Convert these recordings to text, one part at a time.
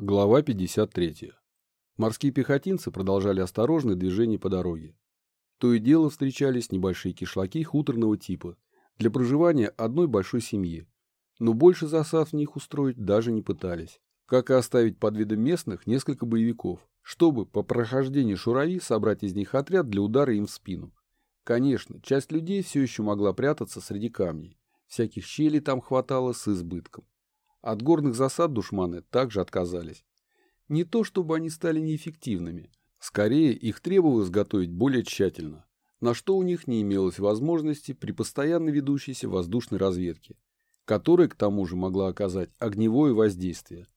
Глава 53. Морские пехотинцы продолжали осторожное движение по дороге. То и дело встречались небольшие кишлаки хуторного типа для проживания одной большой семьи, но больше засад в них устроить даже не пытались, как и оставить под видом местных несколько боевиков, чтобы по прохождении Шурави собрать из них отряд для удара им в спину. Конечно, часть людей все еще могла прятаться среди камней, всяких щелей там хватало с избытком. От горных засад душманы также отказались. Не то чтобы они стали неэффективными, скорее их требовалось готовить более тщательно, на что у них не имелось возможности при постоянно ведущейся воздушной разведке, которая к тому же могла оказать огневое воздействие.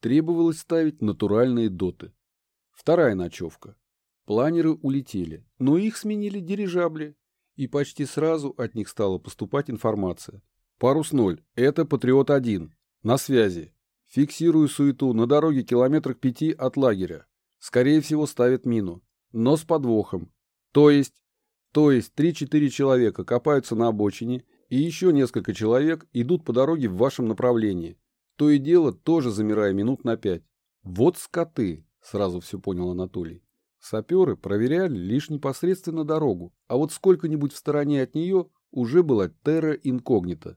Требовалось ставить натуральные доты. Вторая ночевка. Планеры улетели, но их сменили дирижабли, и почти сразу от них стала поступать информация. Парус 0, это Патриот-1, на связи. Фиксирую суету на дороге километрах пяти от лагеря. Скорее всего, ставят мину. Но с подвохом. То есть... То есть 3-4 человека копаются на обочине, и еще несколько человек идут по дороге в вашем направлении. То и дело, тоже замирая минут на пять. Вот скоты, сразу все понял Анатолий. Саперы проверяли лишь непосредственно дорогу, а вот сколько-нибудь в стороне от нее уже была терра инкогнита.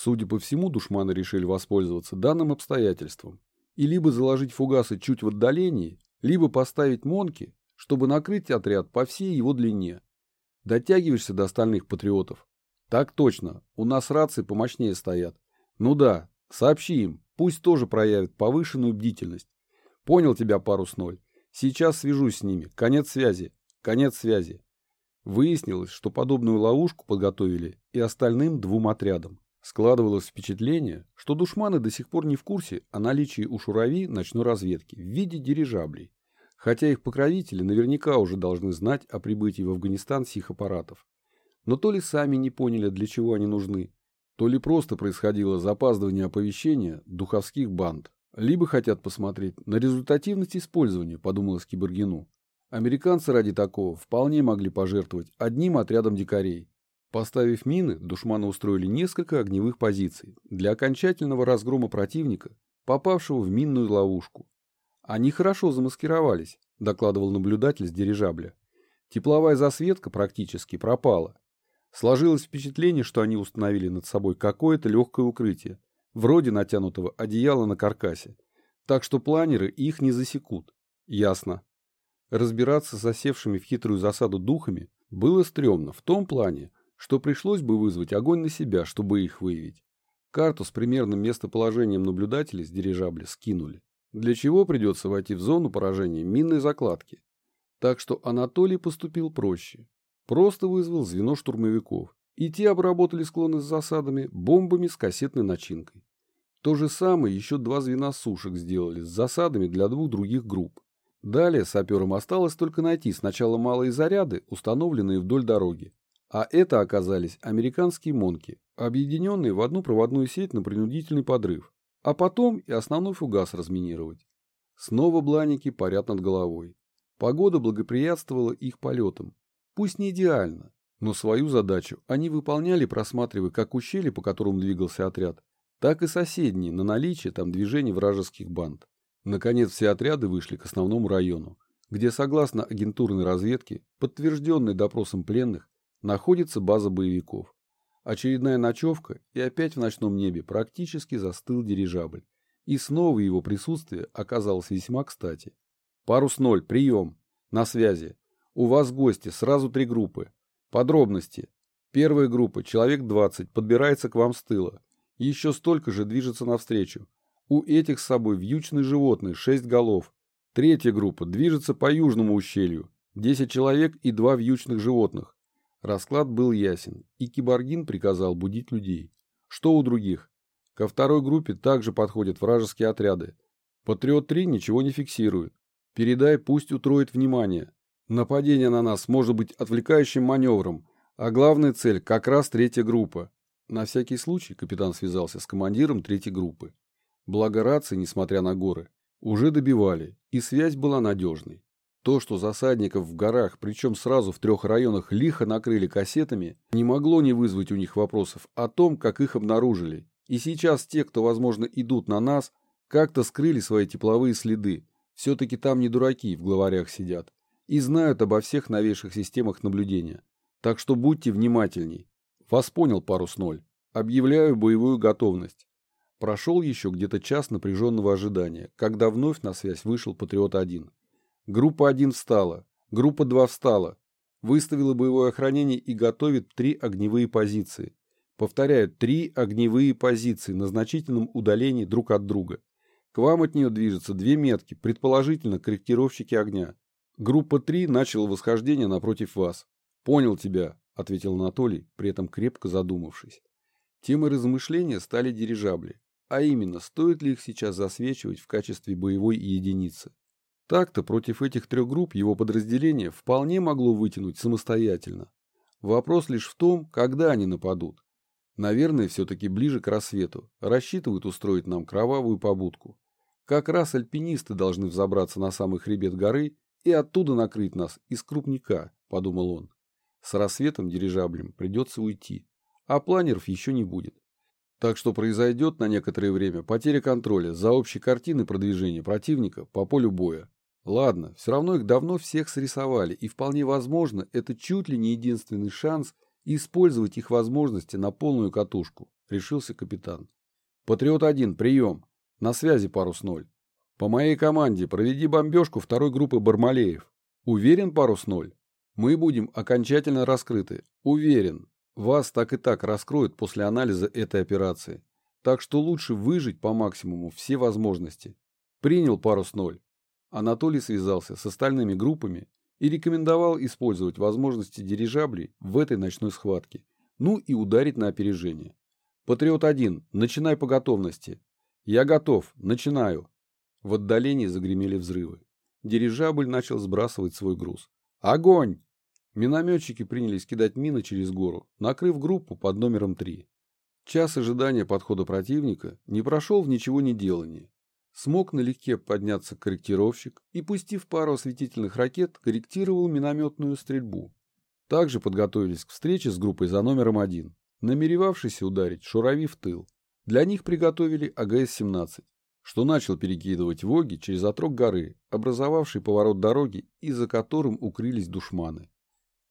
Судя по всему, душманы решили воспользоваться данным обстоятельством и либо заложить фугасы чуть в отдалении, либо поставить монки, чтобы накрыть отряд по всей его длине. Дотягиваешься до остальных патриотов? Так точно, у нас рации помощнее стоят. Ну да, сообщи им, пусть тоже проявят повышенную бдительность. Понял тебя, парус ноль. Сейчас свяжусь с ними. Конец связи. Конец связи. Выяснилось, что подобную ловушку подготовили и остальным двум отрядам. Складывалось впечатление, что душманы до сих пор не в курсе о наличии у Шурави ночной разведки в виде дирижаблей, хотя их покровители наверняка уже должны знать о прибытии в Афганистан сих аппаратов. Но то ли сами не поняли, для чего они нужны, то ли просто происходило запаздывание оповещения духовских банд, либо хотят посмотреть на результативность использования, подумалось Кибергину. Американцы ради такого вполне могли пожертвовать одним отрядом дикарей, Поставив мины, душманы устроили несколько огневых позиций для окончательного разгрома противника, попавшего в минную ловушку. Они хорошо замаскировались, докладывал наблюдатель с дирижабля. Тепловая засветка практически пропала. Сложилось впечатление, что они установили над собой какое-то легкое укрытие, вроде натянутого одеяла на каркасе, так что планеры их не засекут. Ясно. Разбираться с засевшими в хитрую засаду духами было стрёмно в том плане, что пришлось бы вызвать огонь на себя, чтобы их выявить. Карту с примерным местоположением наблюдателей с дирижабля скинули. Для чего придется войти в зону поражения минной закладки. Так что Анатолий поступил проще. Просто вызвал звено штурмовиков. И те обработали склоны с засадами бомбами с кассетной начинкой. То же самое еще два звена сушек сделали с засадами для двух других групп. Далее саперам осталось только найти сначала малые заряды, установленные вдоль дороги, а это оказались американские монки, объединенные в одну проводную сеть на принудительный подрыв, а потом и основной фугас разминировать. Снова бланики парят над головой. Погода благоприятствовала их полетам. Пусть не идеально, но свою задачу они выполняли, просматривая как ущелье, по которому двигался отряд, так и соседние на наличие там движений вражеских банд. Наконец все отряды вышли к основному району, где, согласно агентурной разведке, подтвержденной допросом пленных, находится база боевиков. Очередная ночевка, и опять в ночном небе практически застыл дирижабль. И снова его присутствие оказалось весьма кстати. Парус 0, прием. На связи. У вас гости, сразу три группы. Подробности. Первая группа, человек 20, подбирается к вам с тыла. Еще столько же движется навстречу. У этих с собой вьючные животные, 6 голов. Третья группа движется по южному ущелью. 10 человек и два вьючных животных. Расклад был ясен, и Киборгин приказал будить людей. Что у других? Ко второй группе также подходят вражеские отряды. Патриот-3 ничего не фиксирует. Передай, пусть утроит внимание. Нападение на нас может быть отвлекающим маневром, а главная цель как раз третья группа. На всякий случай капитан связался с командиром третьей группы. Благо рации, несмотря на горы, уже добивали, и связь была надежной. То, что засадников в горах, причем сразу в трех районах, лихо накрыли кассетами, не могло не вызвать у них вопросов о том, как их обнаружили. И сейчас те, кто, возможно, идут на нас, Как-то скрыли свои тепловые следы. Все-таки там не дураки в главарях сидят. И знают обо всех новейших системах наблюдения. Так что будьте внимательней. Вас понял, парус ноль. Объявляю боевую готовность. Прошел еще где-то час напряженного ожидания, когда вновь на связь вышел Патриот-1. Группа 1 встала, группа 2 встала, выставила боевое охранение и готовит три огневые позиции. Повторяю, три огневые позиции на значительном удалении друг от друга. К вам от нее движутся две метки, предположительно корректировщики огня. Группа 3 начала восхождение напротив вас. Понял тебя, ответил Анатолий, при этом крепко задумавшись. Темой размышления стали дирижабли. А именно, стоит ли их сейчас засвечивать в качестве боевой единицы. Так-то против этих трех групп его подразделение вполне могло вытянуть самостоятельно. Вопрос лишь в том, когда они нападут. Наверное, все-таки ближе к рассвету. Рассчитывают устроить нам кровавую побудку. Как раз альпинисты должны взобраться на самый хребет горы и оттуда накрыть нас из крупника, подумал он. С рассветом дирижаблем придется уйти, а планеров еще не будет. Так что произойдет на некоторое время потеря контроля за общей картиной продвижения противника по полю боя. Ладно, все равно их давно всех срисовали, и вполне возможно, это чуть ли не единственный шанс использовать их возможности на полную катушку, решился капитан. Патриот-1, прием. На связи парус 0. По моей команде проведи бомбежку второй группы Бармалеев. Уверен, парус 0? Мы будем окончательно раскрыты. Уверен. Вас так и так раскроют после анализа этой операции. Так что лучше выжить по максимуму все возможности. Принял парус ноль. Анатолий связался с остальными группами и рекомендовал использовать возможности дирижаблей в этой ночной схватке, ну и ударить на опережение. Патриот-1, начинай по готовности. Я готов, начинаю. В отдалении загремели взрывы. Дирижабль начал сбрасывать свой груз. Огонь! Минометчики принялись кидать мины через гору, накрыв группу под номером 3. Час ожидания подхода противника не прошел в ничего не делании. Смог налегке подняться корректировщик и, пустив пару осветительных ракет, корректировал минометную стрельбу. Также подготовились к встрече с группой за номером 1, намеревавшейся ударить Шурави в тыл. Для них приготовили АГС-17, что начал перекидывать воги через отрог горы, образовавший поворот дороги и за которым укрылись душманы.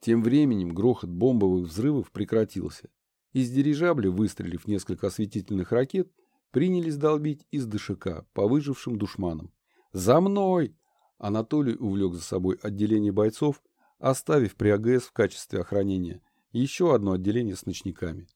Тем временем грохот бомбовых взрывов прекратился. Из дирижабля, выстрелив несколько осветительных ракет, принялись долбить из ДШК по выжившим душманам. «За мной!» Анатолий увлек за собой отделение бойцов, оставив при АГС в качестве охранения еще одно отделение с ночниками.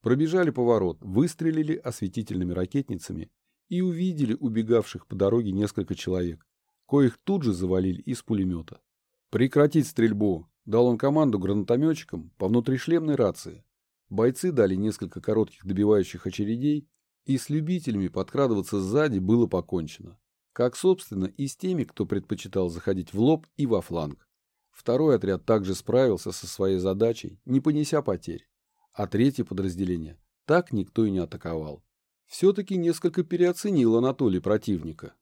Пробежали поворот, выстрелили осветительными ракетницами и увидели убегавших по дороге несколько человек, коих тут же завалили из пулемета. «Прекратить стрельбу!» Дал он команду гранатометчикам по внутришлемной рации. Бойцы дали несколько коротких добивающих очередей, и с любителями подкрадываться сзади было покончено. Как, собственно, и с теми, кто предпочитал заходить в лоб и во фланг. Второй отряд также справился со своей задачей, не понеся потерь. А третье подразделение так никто и не атаковал. Все-таки несколько переоценил Анатолий противника.